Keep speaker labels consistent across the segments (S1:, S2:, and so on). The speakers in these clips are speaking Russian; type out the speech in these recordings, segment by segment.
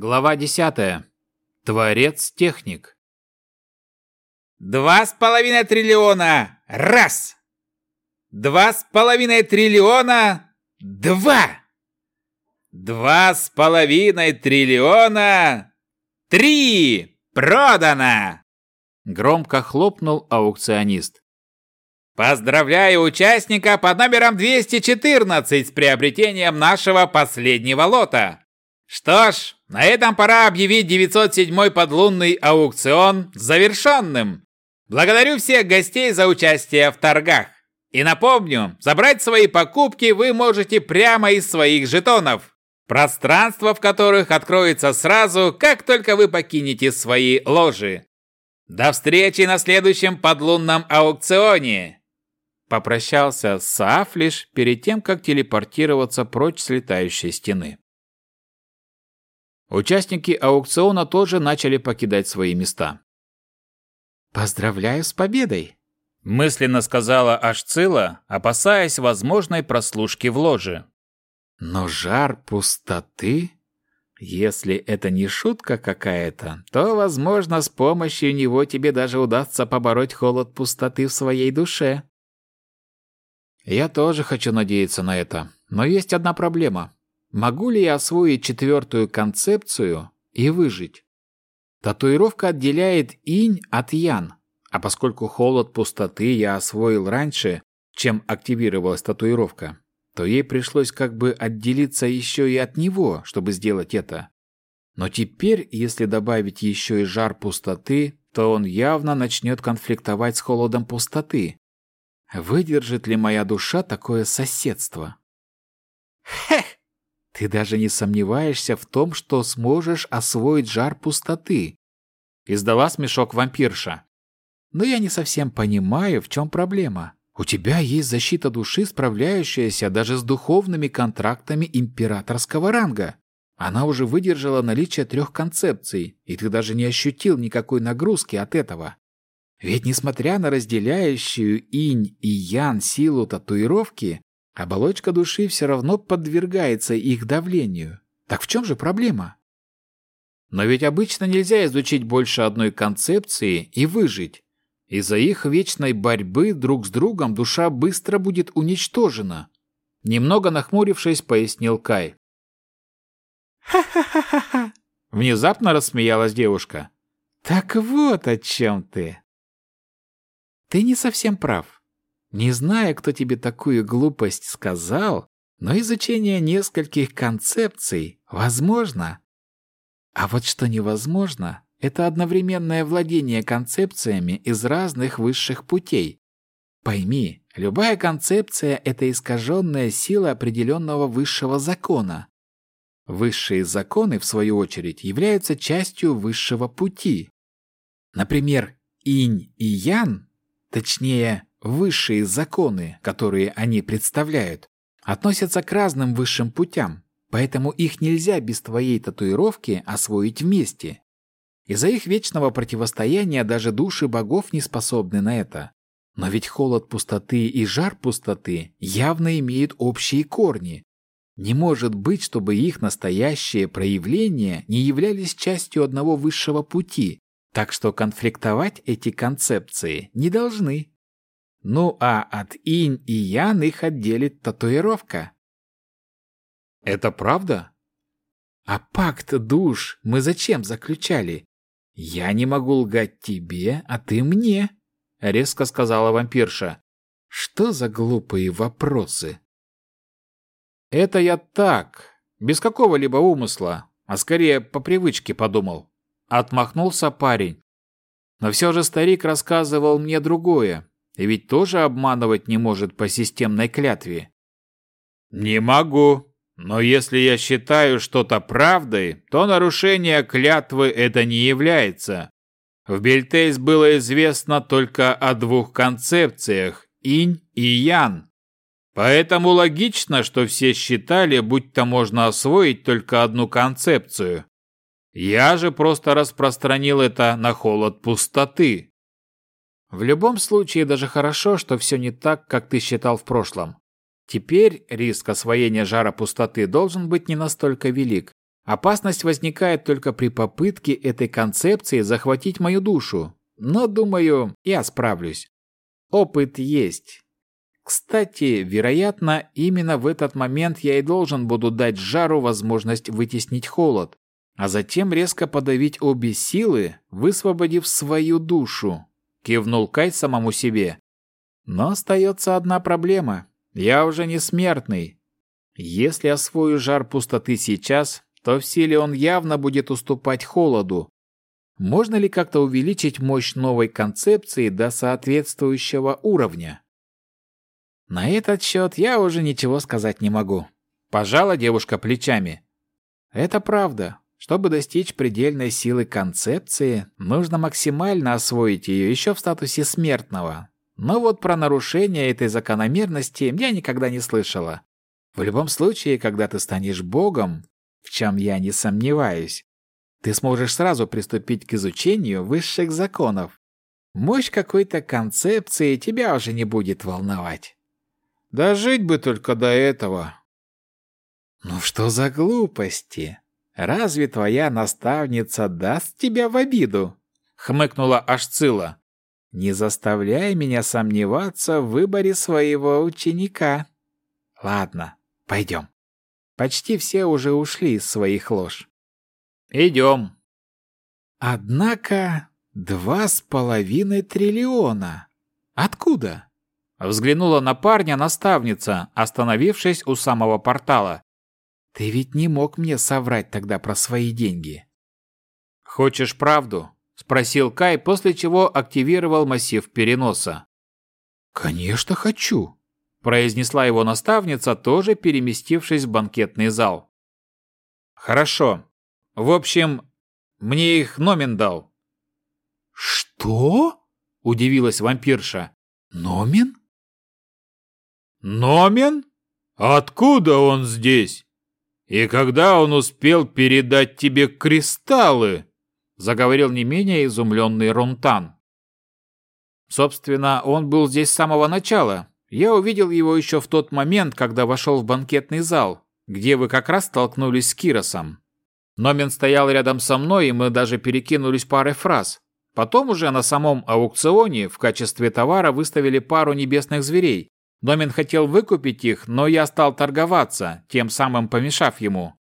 S1: Глава 10. Творец-техник.
S2: Два с половиной триллиона. Раз. Два с половиной триллиона. Два. Два с половиной триллиона. Три. Продано.
S1: Громко хлопнул аукционист.
S2: Поздравляю участника под номером 214 с приобретением нашего последнего лота. Что ж, на этом пора объявить 907 подлунный аукцион завершенным. Благодарю всех гостей за участие в торгах. И напомню, забрать свои покупки вы можете прямо из своих жетонов, пространство в которых откроется сразу, как только вы покинете свои ложи. До встречи на следующем подлунном аукционе.
S1: Попрощался Саафлиш перед тем, как телепортироваться прочь с летающей стены. Участники аукциона тоже начали покидать свои места.
S3: «Поздравляю с победой!»
S1: – мысленно сказала Ашцила, опасаясь возможной прослушки в ложе. «Но жар пустоты? Если это не шутка какая-то, то, возможно, с помощью него тебе даже удастся побороть холод пустоты в своей душе». «Я тоже хочу надеяться на это, но есть одна проблема», Могу ли я освоить четвертую концепцию и выжить? Татуировка отделяет инь от ян, а поскольку холод пустоты я освоил раньше, чем активировалась татуировка, то ей пришлось как бы отделиться еще и от него, чтобы сделать это. Но теперь, если добавить еще и жар пустоты, то он явно начнет конфликтовать с холодом пустоты. Выдержит ли моя душа такое соседство?
S3: Хех! Ты даже не сомневаешься в том, что сможешь освоить жар пустоты. Издала смешок вампирша. Но я не совсем понимаю, в чем проблема. У тебя есть защита души, справляющаяся даже с духовными контрактами императорского ранга. Она уже выдержала наличие трех концепций, и ты даже не ощутил никакой нагрузки от этого. Ведь несмотря на разделяющую инь и ян силу татуировки, Оболочка души все равно подвергается их давлению. Так в чем же проблема? Но ведь обычно нельзя изучить больше одной концепции и выжить. Из-за их вечной борьбы друг с другом душа быстро будет уничтожена. Немного нахмурившись, пояснил Кай. «Ха-ха-ха-ха!» Внезапно рассмеялась девушка. «Так вот о чем ты!» «Ты не совсем прав. Не знаю, кто тебе такую глупость сказал, но изучение нескольких концепций возможно. А вот что невозможно, это одновременное владение концепциями из разных высших путей. Пойми, любая концепция — это искаженная сила определенного высшего закона. Высшие законы, в свою очередь, являются частью высшего пути. Например, инь и ян, точнее, Высшие законы, которые они представляют, относятся к разным высшим путям, поэтому их нельзя без твоей татуировки освоить вместе. Из-за их вечного противостояния даже души богов не способны на это. Но ведь холод пустоты и жар пустоты явно имеют общие корни. Не может быть, чтобы их настоящие проявления не являлись частью одного высшего пути, так что конфликтовать эти концепции не должны. Ну а от инь и ян их отделит татуировка.
S1: Это правда?
S3: А пакт душ мы зачем заключали? Я не могу лгать тебе, а ты мне, резко сказала вампирша. Что за глупые вопросы?
S1: Это я так, без какого-либо умысла, а скорее по привычке подумал. Отмахнулся парень. Но все же старик рассказывал мне другое, и ведь тоже обманывать не может по системной клятве.
S2: Не могу. Но если я считаю что-то правдой, то нарушение клятвы это не является. В Бельтейс было известно только о двух концепциях – инь и ян. Поэтому логично, что все считали, будто можно освоить только одну концепцию. Я же просто распространил это на холод пустоты.
S1: В любом случае даже хорошо, что все не так, как ты считал в прошлом. Теперь риск освоения жара пустоты должен быть не настолько велик.
S3: Опасность возникает только при попытке этой концепции захватить мою душу. Но, думаю, я справлюсь. Опыт есть. Кстати, вероятно, именно в этот момент я и должен буду дать жару возможность вытеснить холод, а затем резко подавить обе силы, высвободив свою душу. Кивнул Кай самому себе. Но остается одна проблема. Я уже не смертный. Если освою жар пустоты сейчас, то в силе он явно будет уступать холоду. Можно ли как-то увеличить мощь новой концепции до соответствующего уровня? На этот счет я уже ничего сказать не могу. Пожала девушка плечами. Это правда. Чтобы достичь предельной силы концепции, нужно максимально освоить ее еще в статусе смертного. Но вот про нарушение этой закономерности я никогда не слышала. В любом случае, когда ты станешь богом, в чем я не сомневаюсь, ты сможешь сразу приступить к изучению высших законов. Мощь какой-то концепции тебя уже не будет волновать.
S1: Да жить бы только до этого.
S3: Ну что за глупости? Разве твоя наставница даст тебя в обиду? Хмыкнула Ашцила. Не заставляй меня сомневаться в выборе своего ученика. Ладно, пойдем. Почти все уже ушли из своих лож.
S1: Идем.
S3: Однако два с половиной триллиона. Откуда?
S1: Взглянула на парня наставница, остановившись у самого портала.
S3: «Ты ведь не мог мне соврать тогда про свои деньги».
S1: «Хочешь правду?» – спросил Кай, после чего активировал массив переноса.
S3: «Конечно хочу», –
S1: произнесла его наставница, тоже переместившись в банкетный зал. «Хорошо. В общем, мне их Номин дал».
S3: «Что?» – удивилась вампирша. «Номин?»
S2: Номен? Откуда он здесь? И когда он успел передать тебе кристаллы? Заговорил не менее изумленный Рунтан.
S1: Собственно, он был здесь с самого начала. Я увидел его еще в тот момент, когда вошел в банкетный зал, где вы как раз столкнулись с Киросом. Номен стоял рядом со мной, и мы даже перекинулись парой фраз. Потом уже на самом аукционе в качестве товара выставили пару небесных зверей, Домин хотел выкупить их, но я стал торговаться, тем самым помешав ему.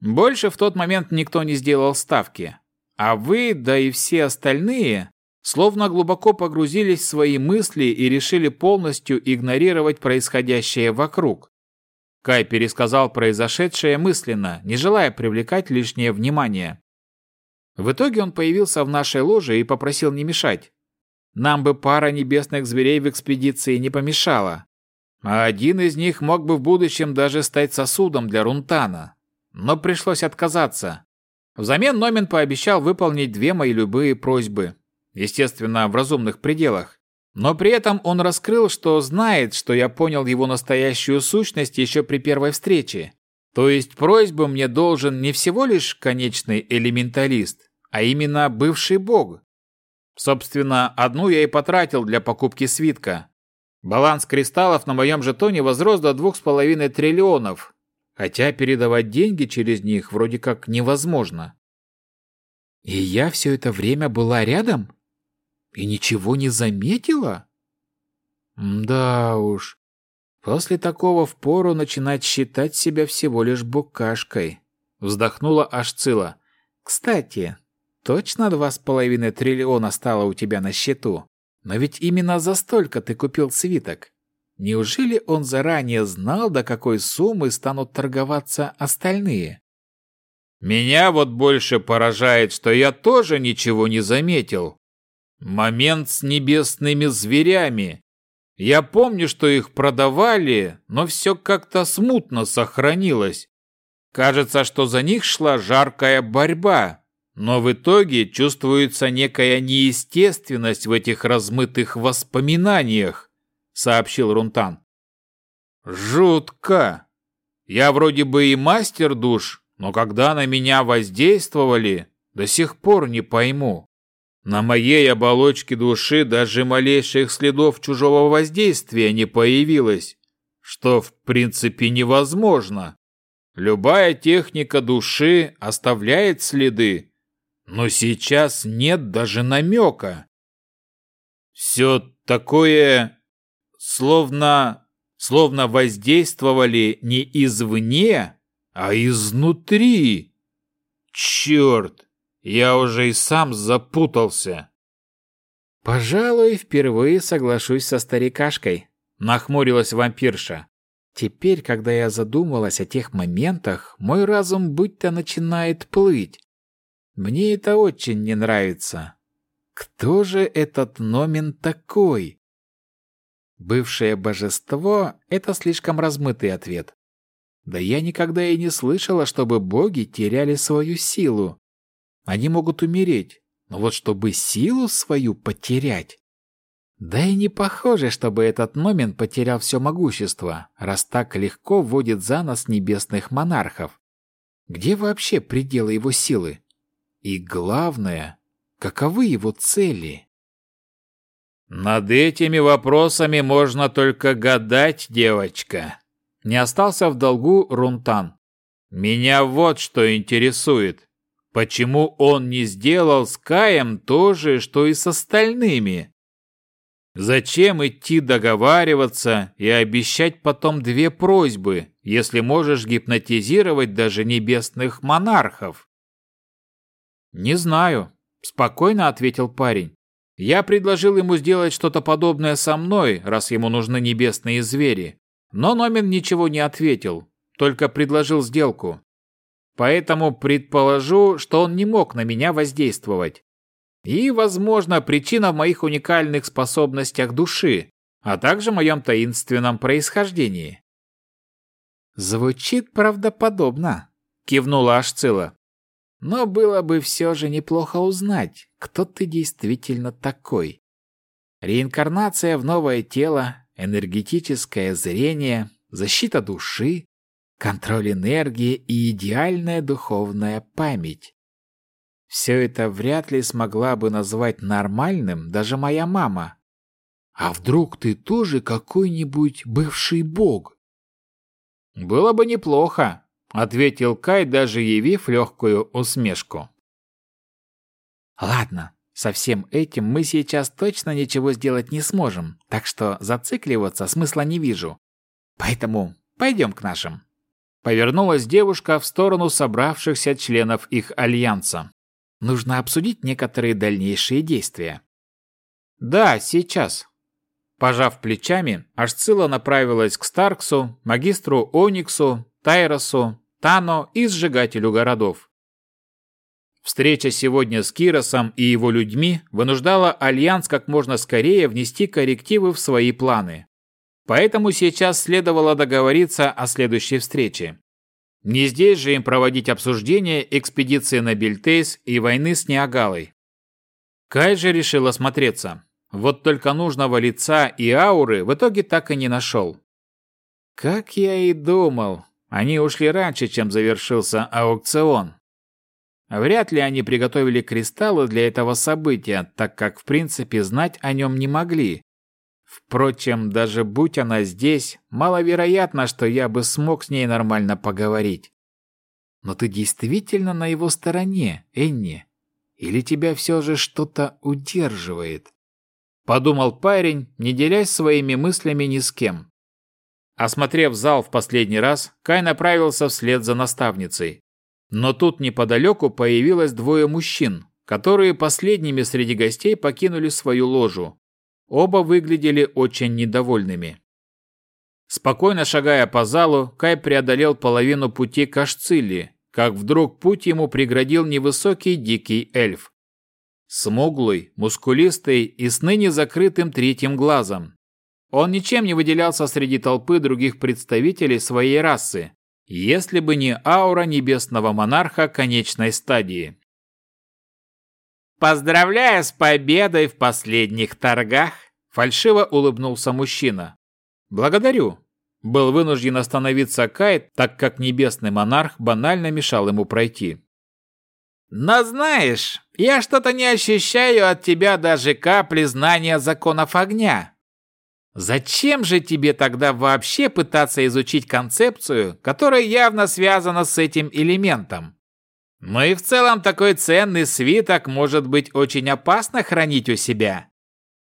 S1: Больше в тот момент никто не сделал ставки. А вы, да и все остальные, словно глубоко погрузились в свои мысли и решили полностью игнорировать происходящее вокруг. Кай пересказал произошедшее мысленно, не желая привлекать лишнее внимание. В итоге он появился в нашей ложе и попросил не мешать. Нам бы пара небесных зверей в экспедиции не помешала. А один из них мог бы в будущем даже стать сосудом для Рунтана. Но пришлось отказаться. Взамен Номин пообещал выполнить две мои любые просьбы. Естественно, в разумных пределах. Но при этом он раскрыл, что знает, что я понял его настоящую сущность еще при первой встрече. То есть просьбу мне должен не всего лишь конечный элементалист, а именно бывший бог. Собственно, одну я и потратил для покупки свитка. Баланс кристаллов на моем жетоне возрос до двух с половиной триллионов, хотя передавать деньги через них вроде как невозможно.
S3: И я все это время была рядом? И ничего не заметила? Да уж, после такого впору начинать считать себя всего лишь букашкой. Вздохнула Ашцила. Кстати, Точно два с половиной триллиона стало у тебя на счету? Но ведь именно за столько ты купил свиток. Неужели он заранее знал, до какой суммы станут торговаться остальные?
S2: Меня вот больше поражает, что я тоже ничего не заметил. Момент с небесными зверями. Я помню, что их продавали, но все как-то смутно сохранилось. Кажется, что за них шла жаркая борьба, но в итоге чувствуется некая неестественность в этих размытых воспоминаниях, сообщил Рунтан. Жутко. Я вроде бы и мастер душ, но когда на меня воздействовали, до сих пор не пойму. На моей оболочке души даже малейших следов чужого воздействия не появилось, что в принципе невозможно.
S1: любая техника души оставляет следы, но сейчас нет даже намека. Все такое, словно, словно воздействовали не извне, а изнутри. Черт, я уже и сам запутался.
S3: Пожалуй, впервые соглашусь со старикашкой, нахмурилась вампирша. Теперь, когда я задумалась о тех моментах, мой разум будто начинает плыть. Мне это очень не нравится. Кто же этот Номин такой? Бывшее божество — это слишком размытый ответ. Да я никогда и не слышала, чтобы боги теряли свою силу. Они могут умереть, но вот чтобы силу свою потерять... Да и не похоже, чтобы этот Номин потерял все могущество, раз так легко вводит за нос небесных монархов. Где вообще пределы его силы? И главное, каковы его цели?
S1: Над этими вопросами можно только гадать, девочка. Не остался в долгу Рунтан. Меня вот что интересует. Почему он не сделал с Каем то же, что и с остальными? Зачем идти договариваться и обещать потом две просьбы, если можешь гипнотизировать даже небесных монархов?
S3: Не знаю, спокойно ответил парень. Я предложил ему сделать что-то подобное со мной, раз ему нужны небесные звери. Но Номин ничего не ответил, только предложил сделку. Поэтому предположу, что он не мог на меня воздействовать. И, возможно, причина в моих уникальных способностях души, а также моем таинственном происхождении. «Звучит правдоподобно», — кивнула Ашцила. «Но было бы все же неплохо узнать, кто ты действительно такой. Реинкарнация в новое тело, энергетическое зрение, защита души, контроль энергии и идеальная духовная память. Все это вряд ли смогла бы назвать нормальным даже моя мама. А вдруг ты тоже какой-нибудь бывший бог?
S1: Было бы неплохо, ответил Кай, даже явив легкую усмешку.
S3: Ладно, со всем этим мы сейчас точно ничего сделать не сможем, так что зацикливаться смысла не вижу. Поэтому пойдем к нашим.
S1: Повернулась девушка в сторону собравшихся членов их альянса.
S3: Нужно обсудить некоторые дальнейшие действия.
S1: Да, сейчас. Пожав плечами, Ашцила направилась к Старксу, магистру Ониксу, Тайросу, Тано и сжигателю городов. Встреча сегодня с Киросом и его людьми вынуждала Альянс как можно скорее внести коррективы в свои планы. Поэтому сейчас следовало договориться о следующей встрече. Не здесь же им проводить обсуждение экспедиции на Бельтейс и войны с Ниагалой. Кай же решил осмотреться. Вот только нужного лица и ауры в итоге так и не нашел. Как я и думал, они ушли раньше, чем завершился аукцион. Вряд ли они приготовили кристаллы для этого события, так как в принципе знать о нем не могли. Впрочем, даже будь она здесь, маловероятно, что я бы смог с ней нормально поговорить. Но ты действительно на его стороне, Энни? Или тебя все же что-то удерживает? Подумал парень, не делясь своими мыслями ни с кем. Осмотрев зал в последний раз, Кай направился вслед за наставницей. Но тут неподалеку появилось двое мужчин, которые последними среди гостей покинули свою ложу. Оба выглядели очень недовольными. Спокойно шагая по залу, Кай преодолел половину пути к Ашцилли, как вдруг путь ему преградил невысокий дикий эльф. Смуглый, мускулистый и с ныне закрытым третьим глазом. Он ничем не выделялся среди толпы других представителей своей расы, если бы не аура небесного монарха конечной стадии.
S2: «Поздравляю с победой в последних торгах!» Фальшиво улыбнулся мужчина.
S1: «Благодарю!» Был вынужден остановиться Кайт, так как небесный монарх банально мешал ему пройти.
S2: «Но знаешь, я что-то не ощущаю от тебя даже капли знания законов огня.
S1: Зачем же тебе тогда вообще пытаться изучить концепцию, которая явно связана с этим элементом? Ну и в целом такой ценный свиток может быть очень опасно хранить у себя.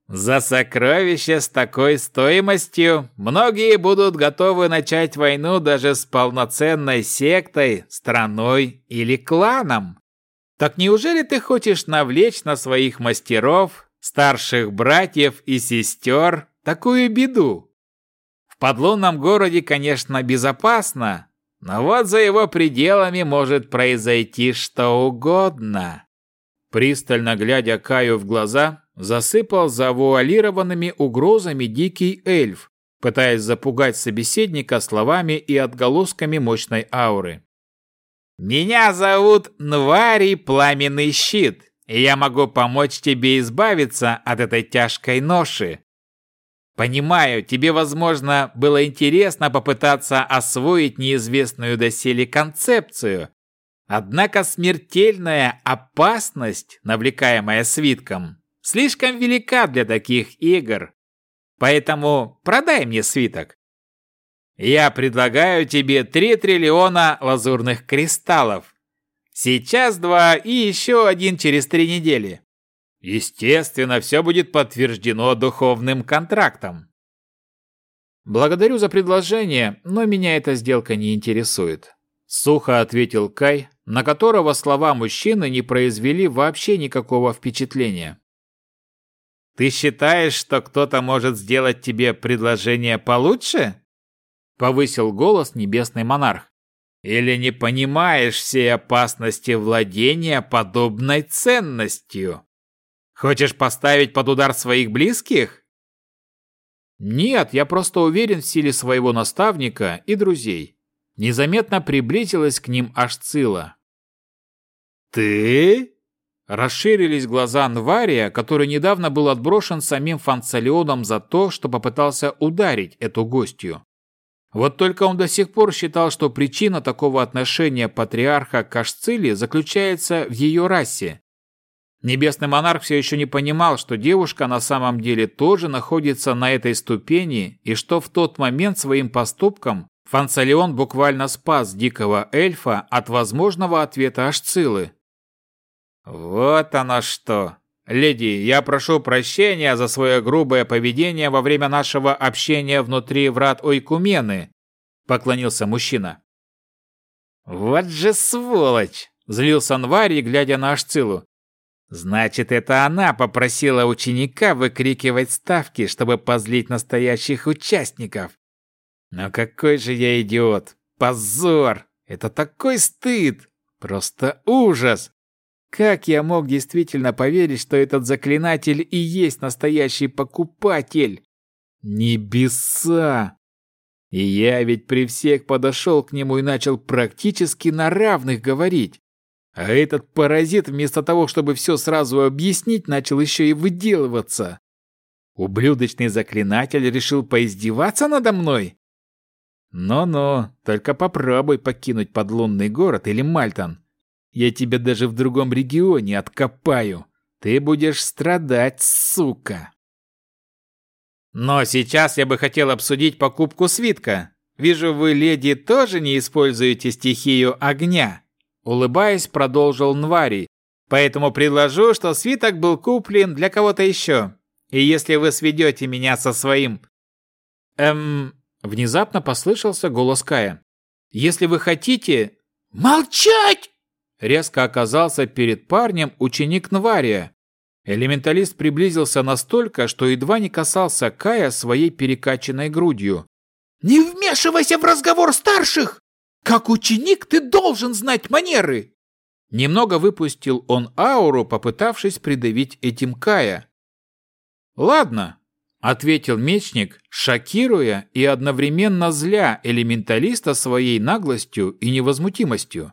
S1: За сокровище с такой стоимостью многие будут готовы начать войну даже с полноценной сектой, страной или кланом. Так неужели ты хочешь навлечь на своих мастеров, старших братьев и сестер такую беду? В подлунном городе, конечно, безопасно, но вот за его пределами может произойти что угодно. Пристально глядя Каю в глаза, засыпал завуалированными угрозами дикий эльф, пытаясь запугать собеседника словами и отголосками мощной ауры. «Меня зовут Нвари Пламенный Щит, и я могу помочь тебе избавиться от этой тяжкой ноши. Понимаю, тебе, возможно, было интересно попытаться освоить неизвестную доселе концепцию. Однако смертельная опасность, навлекаемая свитком, слишком велика для таких игр. Поэтому продай мне свиток. Я предлагаю тебе 3 триллиона лазурных кристаллов. Сейчас два и еще один через три недели. Естественно, все будет подтверждено духовным контрактом. Благодарю за предложение, но меня эта сделка не интересует. Сухо ответил Кай, на которого слова мужчины не произвели вообще никакого впечатления. Ты считаешь, что кто-то может сделать тебе предложение получше? Повысил голос небесный монарх. Или не понимаешь всей опасности владения подобной ценностью? Хочешь поставить под удар своих близких? Нет, я просто уверен в силе своего наставника и друзей. Незаметно приблизилась к ним аж Цила. Ты? Расширились глаза Нвария, который недавно был отброшен самим Фанцалионом за то, что попытался ударить эту гостью. Вот только он до сих пор считал, что причина такого отношения патриарха к Ашциле заключается в ее расе, Небесный монарх все еще не понимал, что девушка на самом деле тоже находится на этой ступени и что в тот момент своим поступком Фанцалион буквально спас дикого эльфа от возможного ответа Ашцилы. «Вот оно что! Леди, я прошу прощения за свое грубое поведение во время нашего общения внутри врат Ойкумены», — поклонился мужчина. «Вот же сволочь!» — злился Анвари, глядя на Ашцилу. Значит, это она попросила ученика выкрикивать ставки, чтобы позлить настоящих участников. Но какой же я идиот! Позор! Это такой стыд! Просто ужас! Как я мог действительно поверить, что этот заклинатель и есть настоящий покупатель? Небеса! И я ведь при всех подошел к нему и начал практически на равных говорить. А этот паразит вместо того, чтобы все сразу объяснить, начал еще и выделываться. Ублюдочный заклинатель решил поиздеваться надо мной? Но-но, только попробуй покинуть подлунный город или Мальтон. Я тебя даже в другом регионе откопаю. Ты будешь страдать, сука. Но сейчас я бы хотел обсудить покупку свитка. Вижу, вы, леди, тоже не используете стихию огня. Улыбаясь, продолжил Нвари. Поэтому предложу, что свиток был куплен для кого-то еще. И если вы сведете меня со своим... Эм... Внезапно послышался голос Кая. Если вы хотите... Молчать! Резко оказался перед парнем ученик Нвария. Элементалист приблизился настолько, что едва не касался Кая своей перекачанной грудью. «Не вмешивайся в разговор старших!» Как ученик ты должен знать манеры!» Немного выпустил он ауру, попытавшись придавить этим Кая. «Ладно», — ответил мечник, шокируя и одновременно зля элементалиста своей наглостью и невозмутимостью.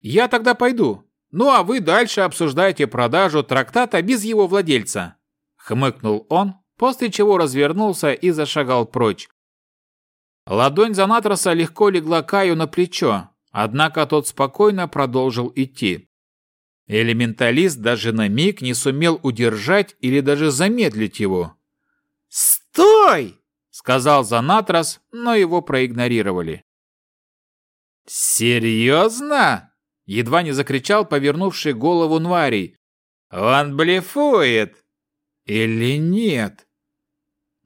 S1: «Я тогда пойду. Ну а вы дальше обсуждайте продажу трактата без его владельца», — хмыкнул он, после чего развернулся и зашагал прочь, Ладонь Занатроса легко легла Каю на плечо, однако тот спокойно продолжил идти. Элементалист даже на миг не сумел удержать или даже замедлить его. «Стой!» — сказал Занатрас, но его проигнорировали. «Серьезно?» — едва не закричал повернувший голову Нварий. «Он блефует!» «Или нет?»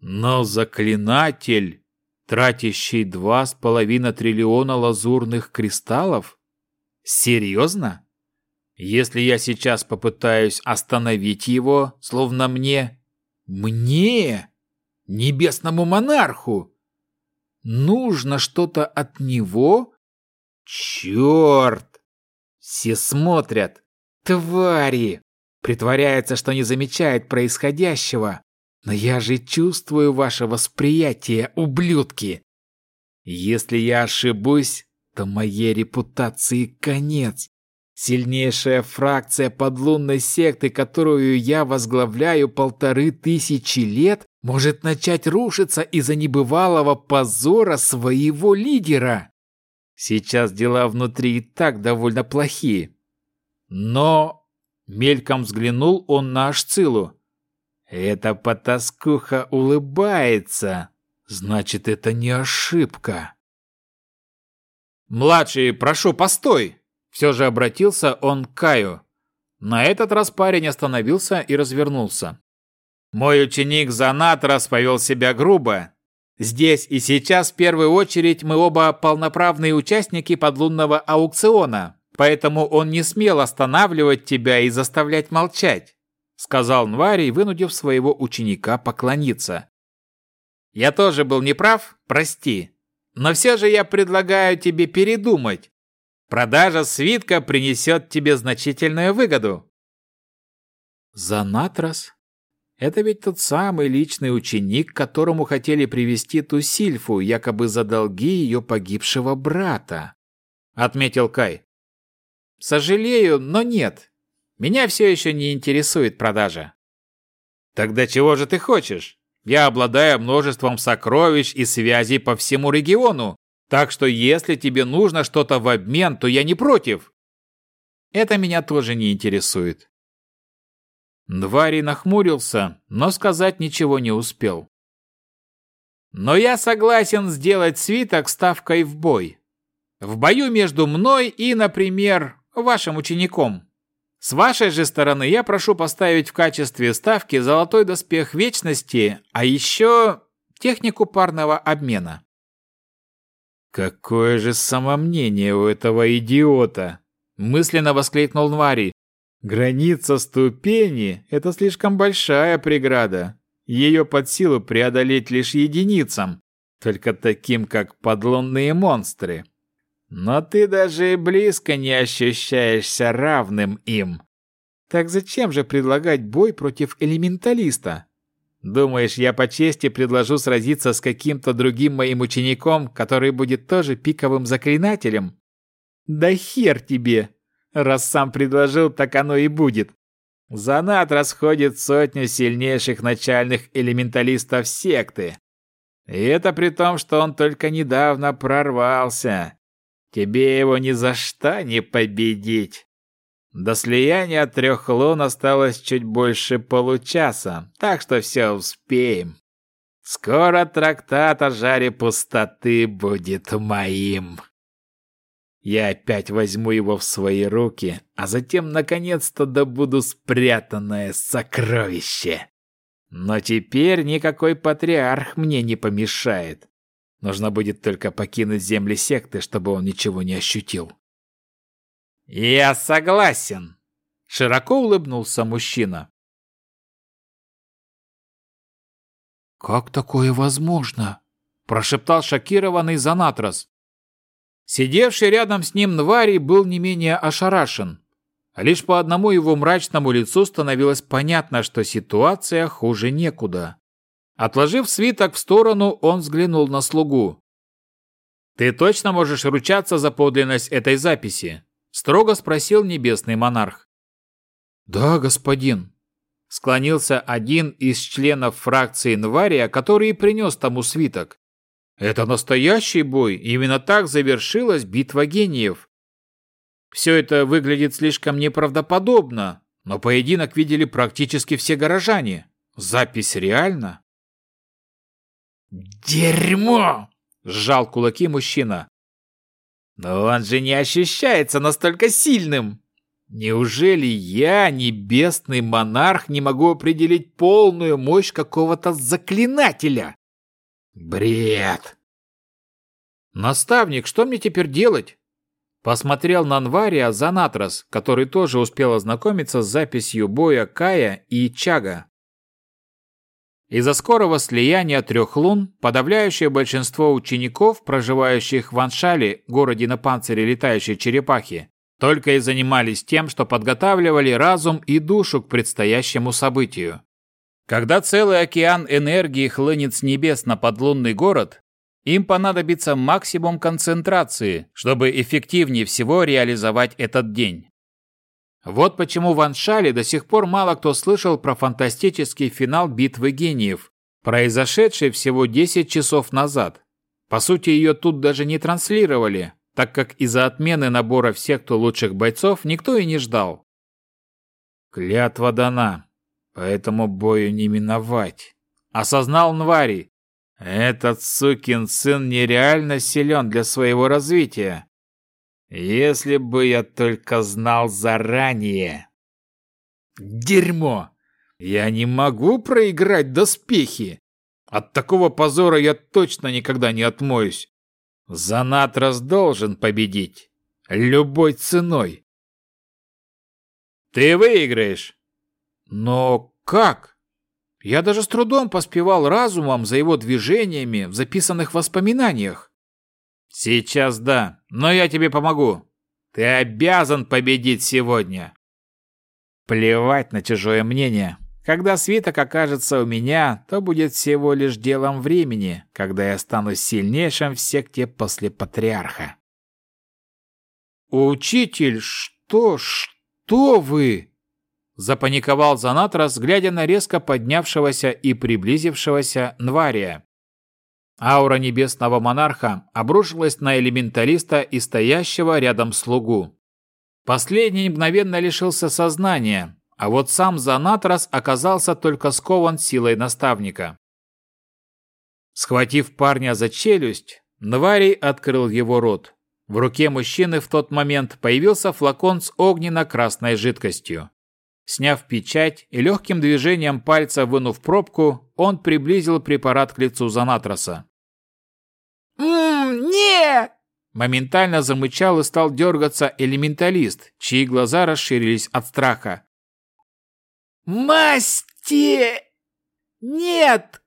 S1: Но заклинатель, тратящий два с половиной триллиона лазурных кристаллов? Серьезно? Если я сейчас попытаюсь остановить его, словно мне... Мне? Небесному монарху? Нужно что-то от него? Черт! Все смотрят. Твари! Притворяется, что не замечает происходящего. Но я же чувствую ваше восприятие, ублюдки. Если я ошибусь, то моей репутации конец. Сильнейшая фракция подлунной секты, которую я возглавляю полторы тысячи лет, может начать рушиться из-за небывалого позора своего лидера. Сейчас дела внутри и так довольно плохие. Но мельком взглянул он на Ашцилу. Эта потаскуха улыбается. Значит, это не ошибка. «Младший, прошу, постой!» Все же обратился он к Каю. На этот раз парень остановился и развернулся. «Мой ученик Занатрас повел себя грубо. Здесь и сейчас в первую очередь мы оба полноправные участники подлунного аукциона, поэтому он не смел останавливать тебя и заставлять молчать сказал Нварий, вынудив своего ученика поклониться. Я тоже был неправ, прости. Но все же я предлагаю тебе передумать. Продажа свитка принесет тебе значительную выгоду. Занатрас? Это ведь тот самый личный ученик, которому хотели привести ту сильфу, якобы за долги ее погибшего брата. Отметил Кай. Сожалею, но нет. Меня все еще не интересует продажа. Тогда чего же ты хочешь? Я обладаю множеством сокровищ и связей по всему региону, так что если тебе нужно что-то в обмен, то я не против. Это меня тоже не интересует. Двари нахмурился, но сказать ничего не успел. Но я согласен сделать свиток ставкой в бой. В бою между мной и, например, вашим учеником. С вашей же стороны я прошу поставить в качестве ставки золотой доспех вечности, а еще технику парного обмена. Какое же самомнение у этого идиота! Мысленно воскликнул Нвари. Граница ступени – это слишком большая преграда. Ее под силу преодолеть лишь единицам, только таким, как подлунные монстры. Но ты даже и близко не ощущаешься равным им. Так зачем же предлагать бой против элементалиста? Думаешь, я по чести предложу сразиться с каким-то другим моим учеником, который будет тоже пиковым заклинателем? Да хер тебе! Раз сам предложил, так оно и будет. Занат расходит сотню сильнейших начальных элементалистов секты. И это при том, что он только недавно прорвался. Тебе его ни за что не победить. До слияния трех лун осталось чуть больше получаса, так что все успеем. Скоро трактат о жаре пустоты будет моим. Я опять возьму его в свои руки, а затем наконец-то добуду спрятанное сокровище. Но теперь никакой патриарх мне не помешает. Нужно будет только покинуть земли секты, чтобы он ничего не ощутил. «Я согласен!» – широко улыбнулся мужчина. «Как такое возможно?» – прошептал шокированный Занатрос. Сидевший рядом с ним Нвари был не менее ошарашен. Лишь по одному его мрачному лицу становилось понятно, что ситуация хуже некуда. Отложив свиток в сторону, он взглянул на слугу. «Ты точно можешь ручаться за подлинность этой записи?» – строго спросил небесный монарх. «Да, господин», – склонился один из членов фракции Нвария, который принес тому свиток. «Это настоящий бой, именно так завершилась битва гениев. Все это выглядит слишком неправдоподобно, но поединок видели практически все горожане. Запись реальна».
S3: Дерьмо! Сжал кулаки мужчина. Но он же не ощущается настолько сильным. Неужели я, небесный монарх, не могу определить полную мощь какого-то заклинателя? Бред! Наставник, что мне теперь делать? Посмотрел на Нвария Занатрас, который тоже успел ознакомиться с записью боя Кая и Чага. Из-за скорого слияния трех лун подавляющее большинство учеников, проживающих в Аншале, городе на панцире летающей черепахи, только и занимались тем, что подготавливали разум и душу к предстоящему событию. Когда целый океан энергии хлынет с небес на подлунный город, им понадобится максимум концентрации, чтобы эффективнее всего реализовать этот день. Вот почему в Аншале до сих пор мало кто слышал про фантастический финал битвы гениев, произошедший всего 10 часов назад. По сути, ее тут даже не транслировали, так как из-за отмены набора всех, кто лучших бойцов, никто и не ждал. Клятва дана, поэтому бою не миновать. Осознал Нвари. Этот сукин сын нереально силен для своего развития. Если бы я только знал заранее. Дерьмо! Я не могу проиграть доспехи. От такого позора я точно никогда не отмоюсь. Занатрас должен победить. Любой ценой. Ты выиграешь. Но как? Я даже с трудом поспевал разумом за его движениями в записанных воспоминаниях. Сейчас да, но я тебе помогу. Ты обязан победить сегодня. Плевать на чужое мнение. Когда свиток окажется у меня, то будет всего лишь делом времени, когда я стану сильнейшим в секте после патриарха. «Учитель, что, что вы?» Запаниковал Занатрас, глядя на резко поднявшегося и приблизившегося Нвария. Аура небесного монарха обрушилась на элементалиста и стоящего рядом слугу. Последний мгновенно лишился сознания, а вот сам Занатрас оказался только скован силой наставника. Схватив парня за челюсть, Нварий открыл его рот. В руке мужчины в тот момент появился флакон с огненно-красной жидкостью. Сняв печать и легким движением пальца вынув пробку, он приблизил препарат к лицу Занатроса.
S2: «Ммм, нет!»
S3: Моментально замычал и стал дергаться элементалист, чьи глаза расширились от страха.
S2: «Масти! Нет!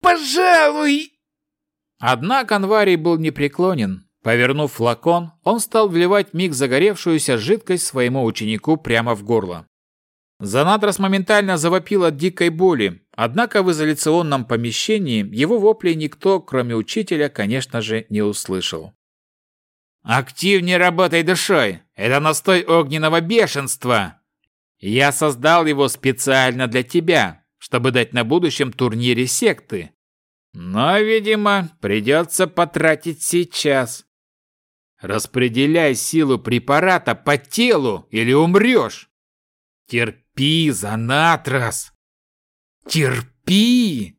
S2: Пожалуй!»
S3: Однако Анварий был непреклонен. Повернув флакон, он стал вливать миг загоревшуюся жидкость своему ученику прямо в горло. Занатрас моментально завопил от дикой боли, однако в изоляционном помещении его вопли никто, кроме учителя, конечно же, не услышал. «Активнее работай душой! Это настой огненного бешенства! Я создал его специально для тебя, чтобы дать на будущем турнире секты. Но, видимо, придется потратить сейчас. Распределяй силу препарата по телу или умрешь. Терпи, Занатрас! Терпи!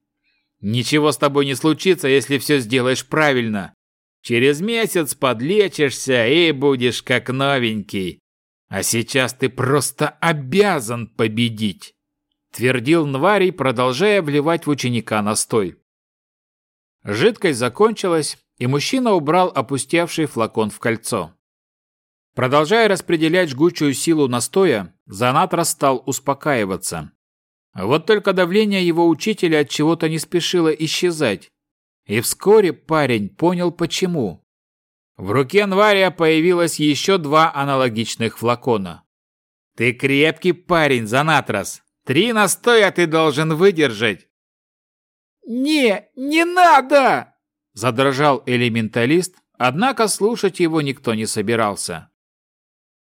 S3: Ничего с тобой не случится, если все сделаешь правильно. Через месяц подлечишься и будешь как новенький. А сейчас ты просто обязан победить!» Твердил Нварий, продолжая вливать в ученика настой. Жидкость закончилась, и мужчина убрал опустевший флакон в кольцо. Продолжая распределять жгучую силу настоя, Занатра стал успокаиваться. Вот только давление его учителя от чего-то не спешило исчезать. И вскоре парень понял почему. В руке Нвария появилось еще два аналогичных флакона. «Ты крепкий парень, Занатрас! Три настоя ты должен выдержать!»
S2: «Не, не надо!»
S3: Задрожал элементалист, однако слушать его никто не собирался.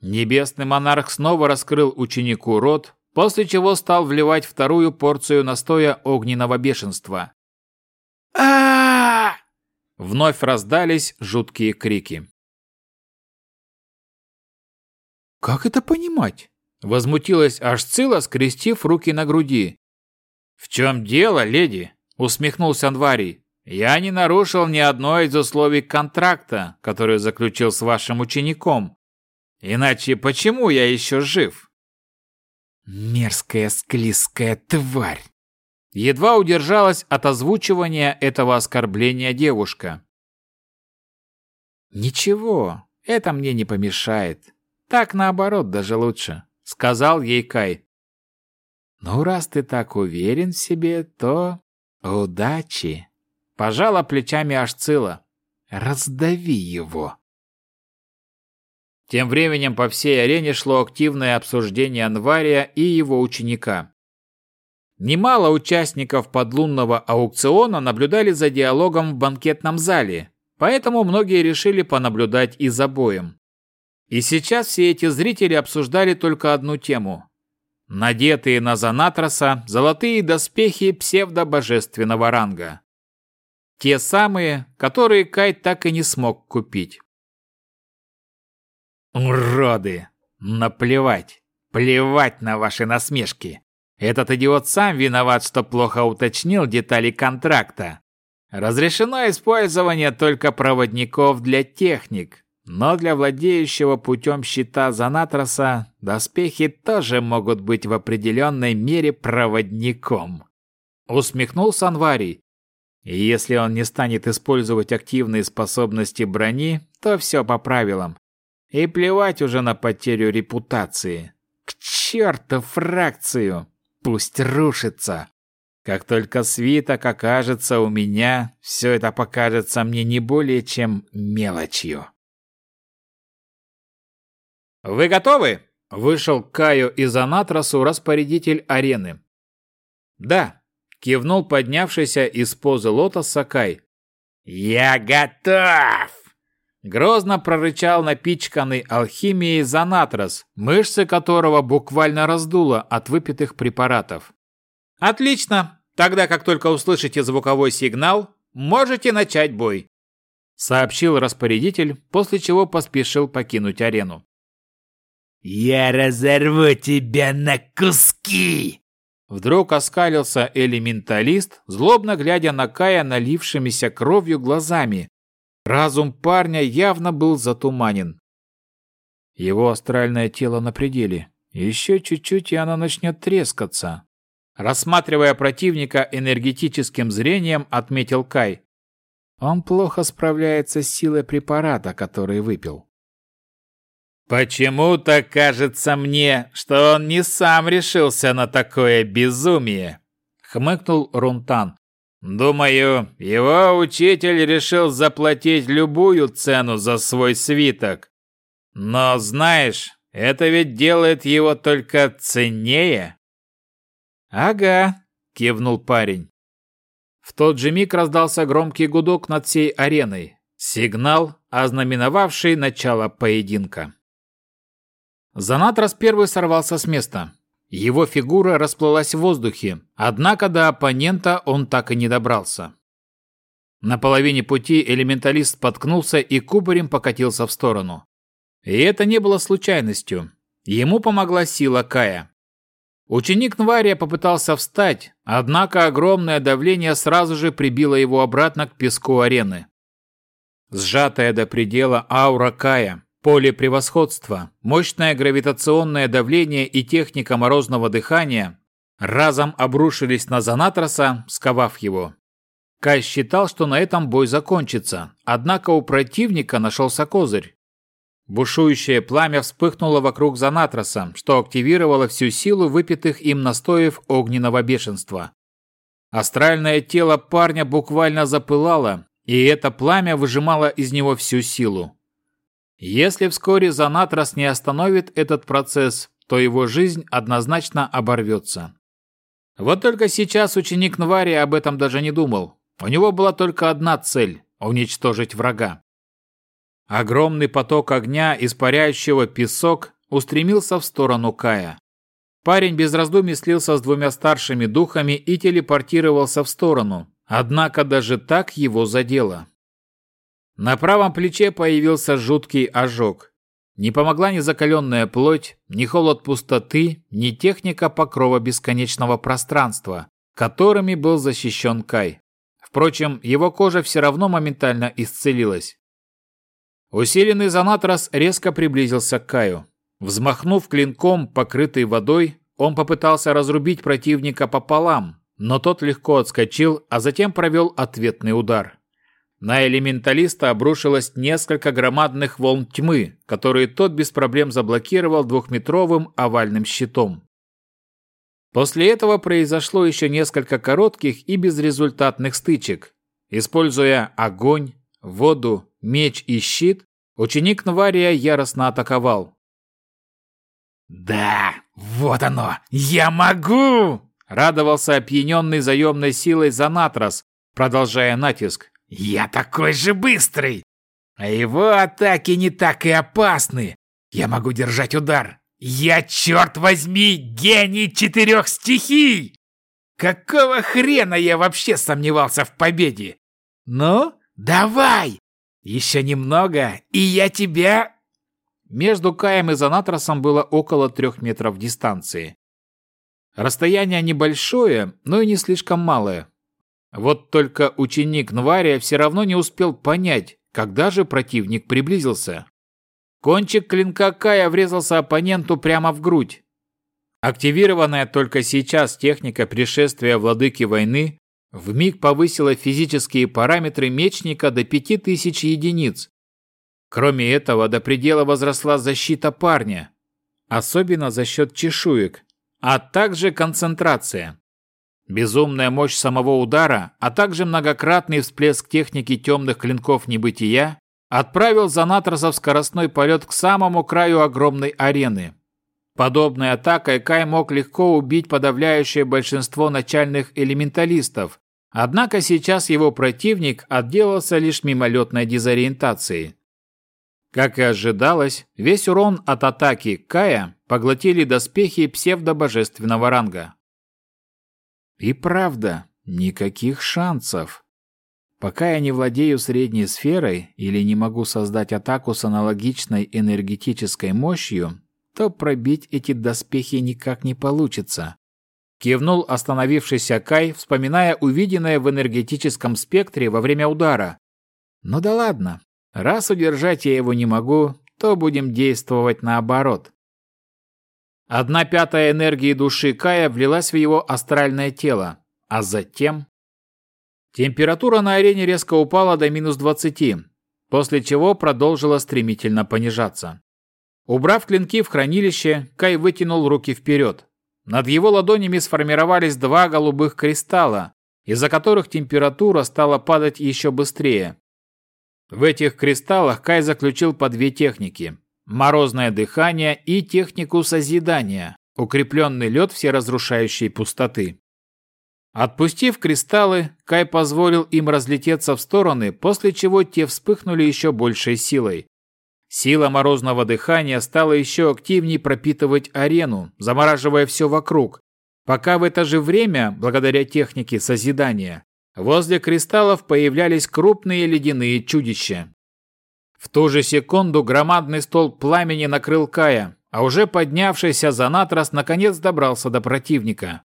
S3: Небесный монарх снова раскрыл ученику рот, после чего стал вливать вторую порцию настоя огненного бешенства.
S2: а
S3: Вновь раздались жуткие крики. «Как это понимать?» — возмутилась Ашцила, скрестив руки на груди. «В чем дело, леди?» — усмехнулся Анварий.
S1: я не нарушил ни одно из условий контракта, который заключил с вашим учеником. Иначе почему я еще жив?
S3: Мерзкая склизкая тварь.
S1: Едва удержалась от озвучивания этого оскорбления девушка.
S3: Ничего, это мне не помешает. Так наоборот даже лучше, сказал ей Кай. Ну, раз ты так уверен в себе, то удачи. Пожала плечами Ашцила. Раздави его.
S1: Тем временем по всей арене шло активное обсуждение Анвария и его ученика. Немало участников подлунного аукциона наблюдали за диалогом в банкетном зале, поэтому многие решили понаблюдать и за боем. И сейчас все эти зрители обсуждали только одну тему. Надетые на Занатроса золотые доспехи псевдобожественного ранга. Те самые, которые Кай так и не смог купить.
S3: Уроды! Наплевать! Плевать на ваши насмешки! Этот идиот сам виноват, что плохо уточнил детали контракта. Разрешено использование только проводников для техник, но для владеющего путем щита Занатроса доспехи тоже могут быть в определенной мере проводником. Усмехнулся Анварий. И если он не станет использовать активные способности брони, то все по правилам. И плевать уже на потерю репутации. К черту фракцию! Пусть рушится. Как только свиток окажется у меня, все это покажется мне не более чем мелочью.
S1: «Вы готовы?» – вышел Кайо из Анатрасу распорядитель арены. «Да», – кивнул поднявшийся из позы лотоса Кай.
S2: «Я готов!»
S1: Грозно прорычал напичканный алхимией Занатрас, мышцы которого буквально раздуло от выпитых препаратов. «Отлично! Тогда, как только услышите звуковой сигнал, можете начать бой!» Сообщил распорядитель, после чего поспешил покинуть арену.
S2: «Я разорву тебя на куски!»
S1: Вдруг оскалился элементалист, злобно глядя на Кая налившимися кровью глазами, Разум парня явно был затуманен. Его астральное тело на пределе. Еще чуть-чуть, и оно начнет трескаться. Рассматривая противника энергетическим зрением, отметил Кай. Он плохо справляется с силой препарата, который выпил.
S2: «Почему-то кажется мне, что он не сам решился на такое безумие», — хмыкнул Рунтан. Думаю, его учитель решил заплатить любую цену за свой свиток. Но знаешь, это ведь делает его только ценнее.
S1: Ага, кивнул парень. В тот же миг раздался громкий гудок над всей ареной. Сигнал, ознаменовавший начало поединка. Занатрас первый сорвался с места. Его фигура расплылась в воздухе, однако до оппонента он так и не добрался. На половине пути элементалист споткнулся и кубарем покатился в сторону. И это не было случайностью. Ему помогла сила Кая. Ученик Нвария попытался встать, однако огромное давление сразу же прибило его обратно к песку арены. Сжатая до предела аура Кая, Поле превосходства, мощное гравитационное давление и техника морозного дыхания разом обрушились на Занатроса, сковав его. Кай считал, что на этом бой закончится, однако у противника нашелся козырь. Бушующее пламя вспыхнуло вокруг Занатроса, что активировало всю силу выпитых им настоев огненного бешенства. Астральное тело парня буквально запылало, и это пламя выжимало из него всю силу. Если вскоре Занатрас не остановит этот процесс, то его жизнь однозначно оборвется. Вот только сейчас ученик Нвари об этом даже не думал. У него была только одна цель – уничтожить врага. Огромный поток огня, испаряющего песок, устремился в сторону Кая. Парень без раздумий слился с двумя старшими духами и телепортировался в сторону, однако даже так его задело. На правом плече появился жуткий ожог. Не помогла ни закаленная плоть, ни холод пустоты, ни техника покрова бесконечного пространства, которыми был защищен Кай. Впрочем, его кожа все равно моментально исцелилась. Усиленный Занатрас резко приблизился к Каю. Взмахнув клинком, покрытый водой, он попытался разрубить противника пополам, но тот легко отскочил, а затем провел ответный удар. На элементалиста обрушилось несколько громадных волн тьмы, которые тот без проблем заблокировал двухметровым овальным щитом. После этого произошло еще несколько коротких и безрезультатных стычек. Используя огонь, воду, меч и щит, ученик Навария яростно атаковал.
S3: «Да, вот оно! Я могу!» Радовался опьяненный заемной силой Занатрас, продолжая натиск. «Я такой же быстрый! А его атаки не так и опасны! Я могу держать удар! Я, черт возьми, гений четырех стихий! Какого хрена я вообще сомневался в победе? Ну, давай! Еще немного, и я тебя...»
S1: Между Каем и Занатросом было около трех метров дистанции. Расстояние небольшое, но и не слишком малое. Вот только ученик Нвария все равно не успел понять, когда же противник приблизился. Кончик клинка Кая врезался оппоненту прямо в грудь. Активированная только сейчас техника пришествия владыки войны вмиг повысила физические параметры мечника до 5000 единиц. Кроме этого, до предела возросла защита парня, особенно за счет чешуек, а также концентрация. Безумная мощь самого удара, а также многократный всплеск техники темных клинков небытия отправил Занатраса в скоростной полет к самому краю огромной арены. Подобной атакой Кай мог легко убить подавляющее большинство начальных элементалистов, однако сейчас его противник отделался лишь мимолетной дезориентацией. Как и ожидалось, весь урон от атаки Кая поглотили доспехи псевдобожественного ранга. И правда, никаких шансов. Пока я не владею средней сферой или не могу создать атаку с аналогичной энергетической мощью, то пробить эти доспехи никак не получится. Кивнул остановившийся Кай, вспоминая увиденное в энергетическом спектре во время удара. Ну да ладно, раз удержать я его не могу, то будем действовать наоборот. Одна пятая энергии души Кая влилась в его астральное тело, а затем... Температура на арене резко упала до минус 20, после чего продолжила стремительно понижаться. Убрав клинки в хранилище, Кай вытянул руки вперед. Над его ладонями сформировались два голубых кристалла, из-за которых температура стала падать еще быстрее. В этих кристаллах Кай заключил по две техники морозное дыхание и технику созидания, укрепленный лед всеразрушающей пустоты. Отпустив кристаллы, Кай позволил им разлететься в стороны, после чего те вспыхнули еще большей силой. Сила морозного дыхания стала еще активнее пропитывать арену, замораживая все вокруг, пока в это же время, благодаря технике созидания, возле кристаллов появлялись крупные ледяные чудища. В ту же секунду громадный стол пламени накрыл Кая, а уже поднявшийся Занатрас наконец добрался до противника.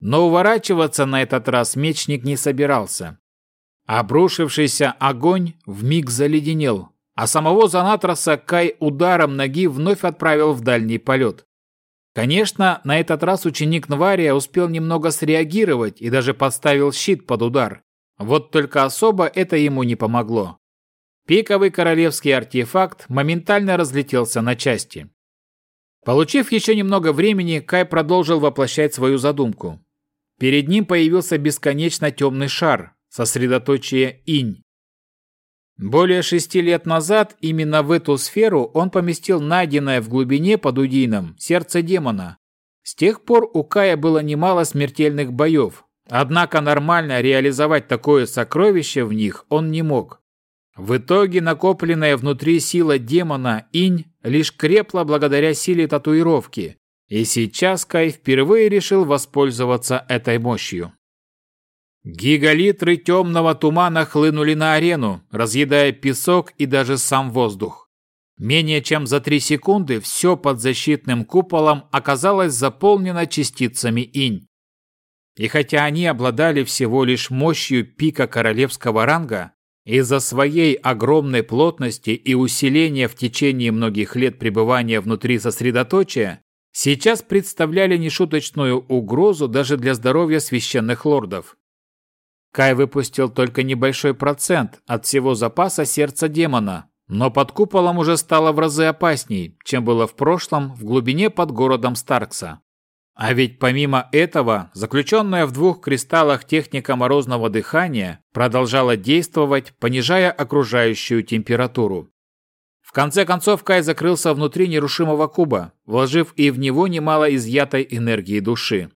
S1: Но уворачиваться на этот раз мечник не собирался. Обрушившийся огонь вмиг заледенел, а самого Занатраса Кай ударом ноги вновь отправил в дальний полет. Конечно, на этот раз ученик Нвария успел немного среагировать и даже подставил щит под удар. Вот только особо это ему не помогло. Пиковый королевский артефакт моментально разлетелся на части. Получив еще немного времени, Кай продолжил воплощать свою задумку. Перед ним появился бесконечно темный шар, сосредоточие инь. Более шести лет назад именно в эту сферу он поместил найденное в глубине под Удином сердце демона. С тех пор у Кая было немало смертельных боев, однако нормально реализовать такое сокровище в них он не мог. В итоге накопленная внутри сила демона инь лишь крепла благодаря силе татуировки, и сейчас Кай впервые решил воспользоваться этой мощью. Гигалитры темного тумана хлынули на арену, разъедая песок и даже сам воздух. Менее чем за три секунды все под защитным куполом оказалось заполнено частицами инь. И хотя они обладали всего лишь мощью пика королевского ранга, из-за своей огромной плотности и усиления в течение многих лет пребывания внутри сосредоточия, сейчас представляли нешуточную угрозу даже для здоровья священных лордов. Кай выпустил только небольшой процент от всего запаса сердца демона, но под куполом уже стало в разы опасней, чем было в прошлом в глубине под городом Старкса. А ведь помимо этого, заключенная в двух кристаллах техника морозного дыхания продолжала действовать, понижая окружающую температуру. В конце концов Кай закрылся внутри нерушимого куба, вложив и в него немало изъятой энергии души.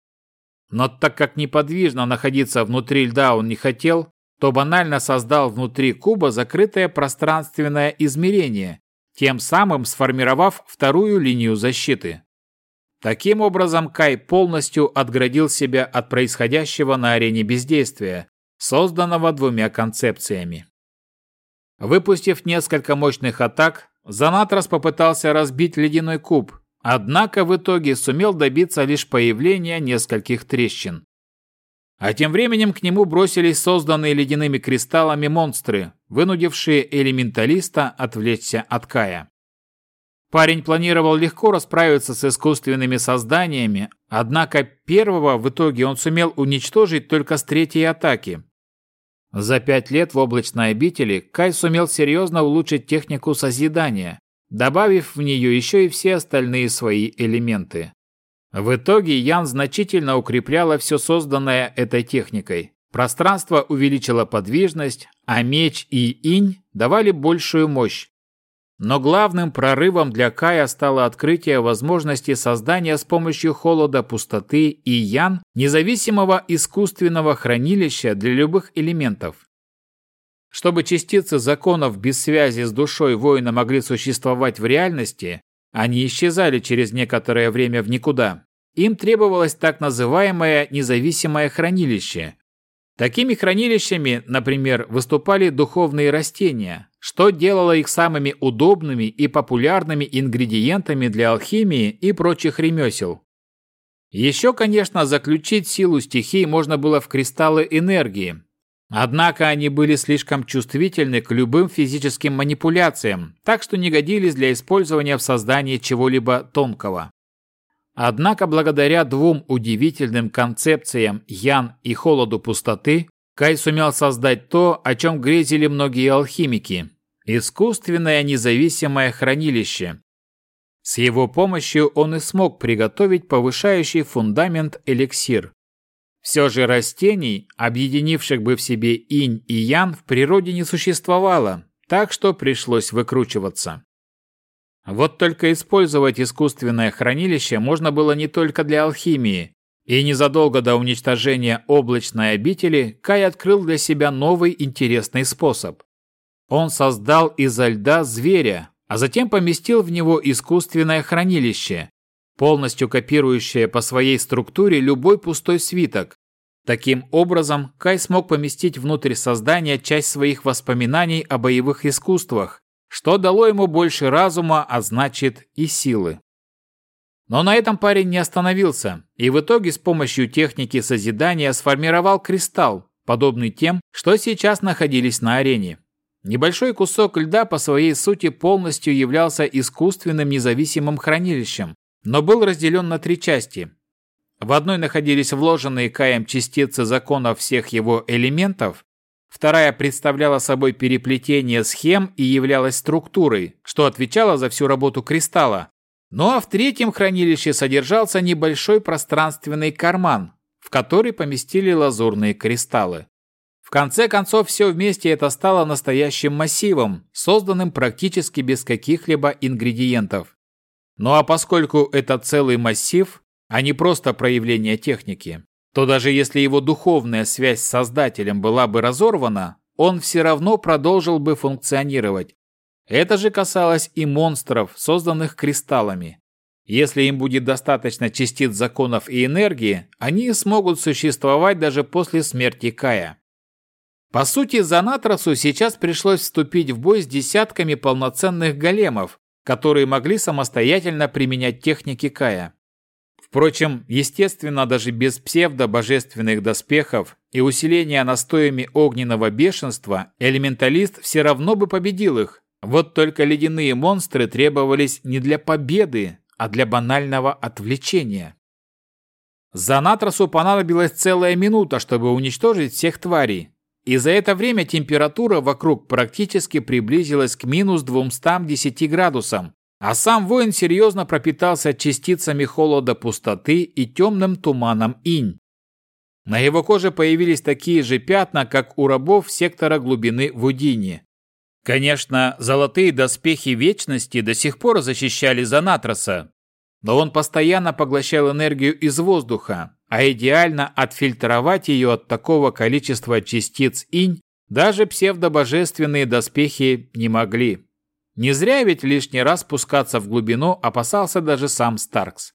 S1: Но так как неподвижно находиться внутри льда он не хотел, то банально создал внутри куба закрытое пространственное измерение, тем самым сформировав вторую линию защиты. Таким образом, Кай полностью отградил себя от происходящего на арене бездействия, созданного двумя концепциями. Выпустив несколько мощных атак, Занатрас попытался разбить ледяной куб, однако в итоге сумел добиться лишь появления нескольких трещин. А тем временем к нему бросились созданные ледяными кристаллами монстры, вынудившие элементалиста отвлечься от Кая. Парень планировал легко расправиться с искусственными созданиями, однако первого в итоге он сумел уничтожить только с третьей атаки. За пять лет в облачной обители Кай сумел серьезно улучшить технику созидания, добавив в нее еще и все остальные свои элементы. В итоге Ян значительно укрепляла все созданное этой техникой. Пространство увеличило подвижность, а меч и инь давали большую мощь, но главным прорывом для Кая стало открытие возможности создания с помощью холода пустоты и ян независимого искусственного хранилища для любых элементов. Чтобы частицы законов без связи с душой воина могли существовать в реальности, они исчезали через некоторое время в никуда. Им требовалось так называемое независимое хранилище. Такими хранилищами, например, выступали духовные растения, что делало их самыми удобными и популярными ингредиентами для алхимии и прочих ремесел. Еще, конечно, заключить силу стихий можно было в кристаллы энергии. Однако они были слишком чувствительны к любым физическим манипуляциям, так что не годились для использования в создании чего-либо тонкого. Однако благодаря двум удивительным концепциям Ян и Холоду пустоты, Кай сумел создать то, о чем грезили многие алхимики – искусственное независимое хранилище. С его помощью он и смог приготовить повышающий фундамент эликсир. Все же растений, объединивших бы в себе инь и ян, в природе не существовало, так что пришлось выкручиваться. Вот только использовать искусственное хранилище можно было не только для алхимии, и незадолго до уничтожения облачной обители Кай открыл для себя новый интересный способ. Он создал изо льда зверя, а затем поместил в него искусственное хранилище, полностью копирующее по своей структуре любой пустой свиток. Таким образом, Кай смог поместить внутрь создания часть своих воспоминаний о боевых искусствах, что дало ему больше разума, а значит и силы. Но на этом парень не остановился, и в итоге с помощью техники созидания сформировал кристалл, подобный тем, что сейчас находились на арене. Небольшой кусок льда по своей сути полностью являлся искусственным независимым хранилищем, но был разделен на три части. В одной находились вложенные Каем частицы законов всех его элементов, вторая представляла собой переплетение схем и являлась структурой, что отвечало за всю работу кристалла, ну а в третьем хранилище содержался небольшой пространственный карман, в который поместили лазурные кристаллы. В конце концов, все вместе это стало настоящим массивом, созданным практически без каких-либо ингредиентов. Ну а поскольку это целый массив, а не просто проявление техники, то даже если его духовная связь с Создателем была бы разорвана, он все равно продолжил бы функционировать, это же касалось и монстров, созданных кристаллами. Если им будет достаточно частиц законов и энергии, они смогут существовать даже после смерти Кая. По сути, Занатрасу сейчас пришлось вступить в бой с десятками полноценных големов, которые могли самостоятельно применять техники Кая. Впрочем, естественно, даже без псевдо-божественных доспехов и усиления настоями огненного бешенства элементалист все равно бы победил их. Вот только ледяные монстры требовались не для победы, а для банального отвлечения. Занатросу понадобилась целая минута, чтобы уничтожить всех тварей. И за это время температура вокруг практически приблизилась к минус 210 градусам, а сам воин серьезно пропитался частицами холода пустоты и темным туманом инь. На его коже появились такие же пятна, как у рабов сектора глубины в Удине. Конечно, золотые доспехи Вечности до сих пор защищали Занатроса, но он постоянно поглощал энергию из воздуха, а идеально отфильтровать ее от такого количества частиц инь даже псевдобожественные доспехи не могли. Не зря ведь лишний раз спускаться в глубину опасался даже сам Старкс.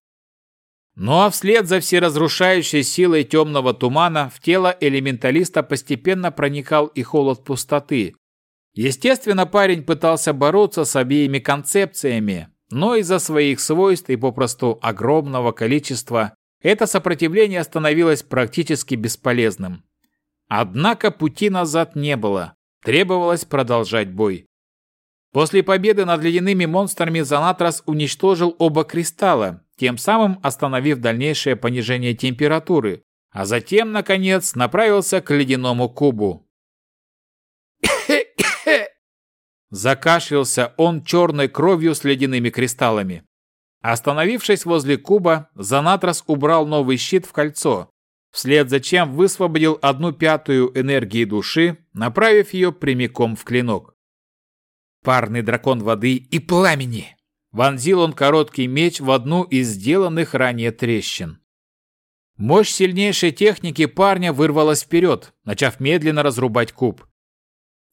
S1: Ну а вслед за всеразрушающей силой темного тумана в тело элементалиста постепенно проникал и холод пустоты. Естественно, парень пытался бороться с обеими концепциями, но из-за своих свойств и попросту огромного количества это сопротивление становилось практически бесполезным. Однако пути назад не было, требовалось продолжать бой. После победы над ледяными монстрами Занатрас уничтожил оба кристалла, тем самым остановив дальнейшее понижение температуры, а затем, наконец, направился к ледяному кубу. Закашлялся он черной кровью с ледяными кристаллами. Остановившись возле куба, Занатрас убрал новый щит в кольцо, вслед за чем высвободил одну пятую энергии души, направив ее прямиком в клинок. Парный дракон воды и пламени. Вонзил он короткий меч в одну из сделанных ранее трещин. Мощь сильнейшей техники парня вырвалась вперед, начав медленно разрубать куб.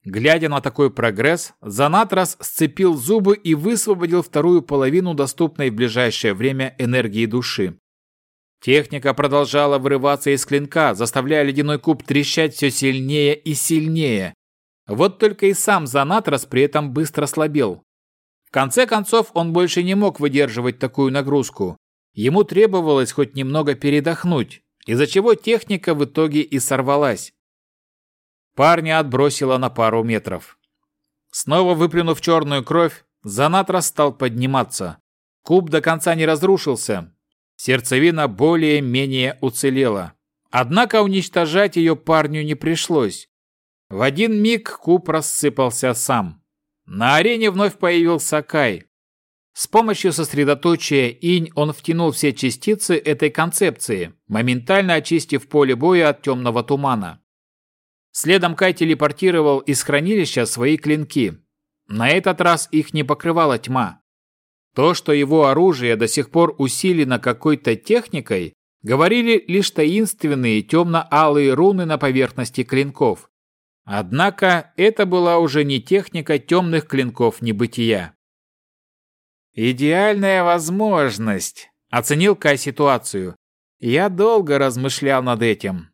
S1: Глядя на такой прогресс, Занатрас сцепил зубы и высвободил вторую половину доступной в ближайшее время энергии души. Техника продолжала вырываться из клинка, заставляя ледяной куб трещать все сильнее и сильнее, вот только и сам Занатрас при этом быстро слабел. В конце концов, он больше не мог выдерживать такую нагрузку. Ему требовалось хоть немного передохнуть, из-за чего техника в итоге и сорвалась. Парня отбросило на пару метров. Снова выплюнув черную кровь, Занатрас стал подниматься. Куб до конца не разрушился. Сердцевина более-менее уцелела. Однако уничтожать ее парню не пришлось. В один миг куб рассыпался сам. На арене вновь появился Кай. С помощью сосредоточия инь он втянул все частицы этой концепции, моментально очистив поле боя от темного тумана. Следом Кай телепортировал из хранилища свои клинки. На этот раз их не покрывала тьма. То, что его оружие до сих пор усилено какой-то техникой, говорили лишь таинственные темно-алые руны на поверхности клинков. Однако это была уже не техника темных клинков небытия. «Идеальная возможность», — оценил Кай ситуацию. «Я долго размышлял над этим.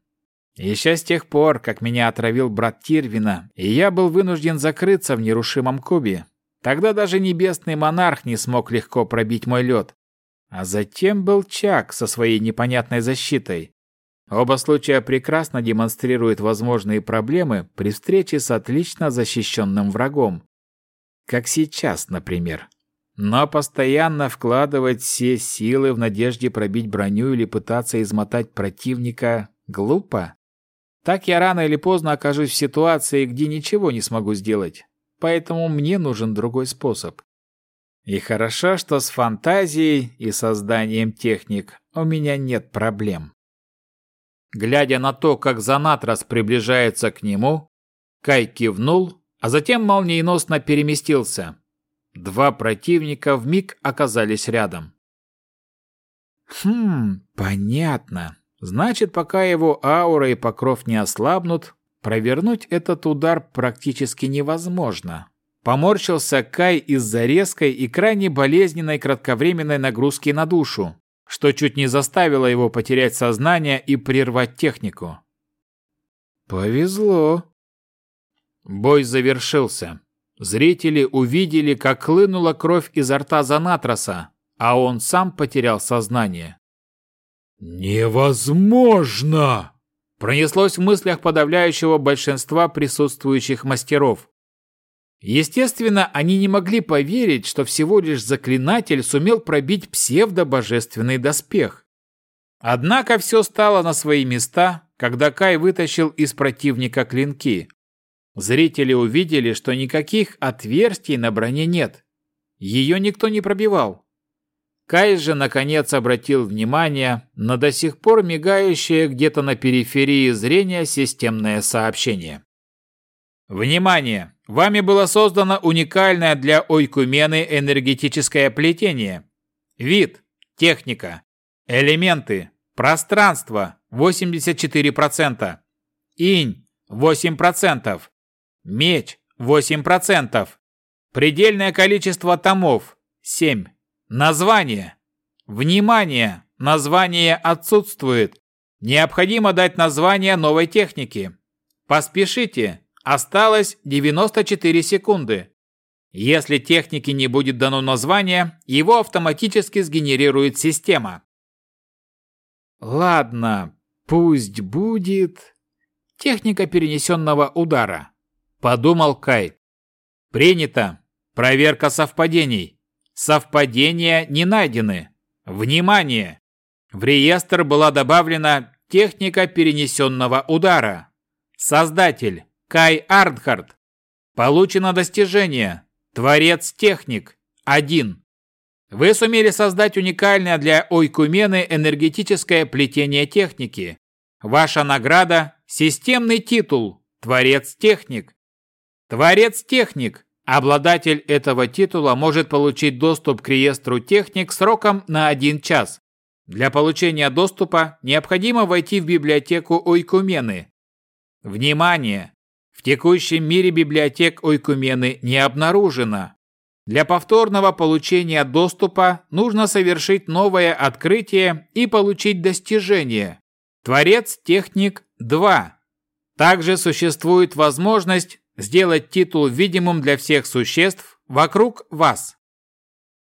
S1: Еще с тех пор, как меня отравил брат Тирвина, и я был вынужден закрыться в нерушимом кубе. Тогда даже небесный монарх не смог легко пробить мой лед. А затем был Чак со своей непонятной защитой. Оба случая прекрасно демонстрируют возможные проблемы при встрече с отлично защищенным врагом. Как сейчас, например. Но постоянно вкладывать все силы в надежде пробить броню или пытаться измотать противника глупо. Так я рано или поздно окажусь в ситуации, где ничего не смогу сделать. Поэтому мне нужен другой способ. И хорошо, что с фантазией и созданием техник у меня нет проблем. Глядя на то, как Занатрас приближается к нему, Кай кивнул, а затем молниеносно переместился. Два противника вмиг оказались рядом. Хм, понятно. Значит, пока его аура и покров не ослабнут, провернуть этот удар практически невозможно. Поморщился Кай из-за резкой и крайне болезненной кратковременной нагрузки на душу что чуть не заставило его потерять сознание и прервать технику. Повезло. Бой завершился. Зрители увидели, как хлынула кровь изо рта Занатроса, а он сам потерял сознание. «Невозможно!»
S3: Пронеслось в мыслях подавляющего большинства присутствующих мастеров. Естественно, они не могли поверить, что всего лишь заклинатель сумел пробить псевдобожественный доспех. Однако все стало на свои места, когда Кай вытащил из противника клинки. Зрители увидели, что никаких отверстий на броне нет. Ее никто не пробивал. Кай же наконец обратил внимание на до сих пор мигающее где-то на периферии зрения системное сообщение. Внимание! Вами было создано уникальное для Ойкумены энергетическое плетение. Вид, техника, элементы, пространство 84%, инь 8%, меч 8%, предельное количество томов 7, название. Внимание! Название отсутствует. Необходимо дать название новой техники. Поспешите, Осталось 94 секунды. Если технике не будет дано название, его автоматически сгенерирует система. Ладно, пусть будет техника перенесенного удара, подумал Кай. Принято. Проверка совпадений. Совпадения не найдены. Внимание! В реестр была добавлена техника перенесенного удара. Создатель Кай Арнхард. Получено достижение. Творец-техник. 1. Вы сумели создать уникальное для Ойкумены энергетическое плетение техники. Ваша награда – системный титул «Творец-техник». Творец-техник. Обладатель этого титула может получить доступ к реестру техник сроком на один час. Для получения доступа необходимо войти в библиотеку Ойкумены. Внимание! В текущем мире библиотек Ойкумены не обнаружено. Для повторного получения доступа нужно совершить новое открытие и получить достижение. Творец-техник 2. Также существует возможность сделать титул видимым для всех существ вокруг вас.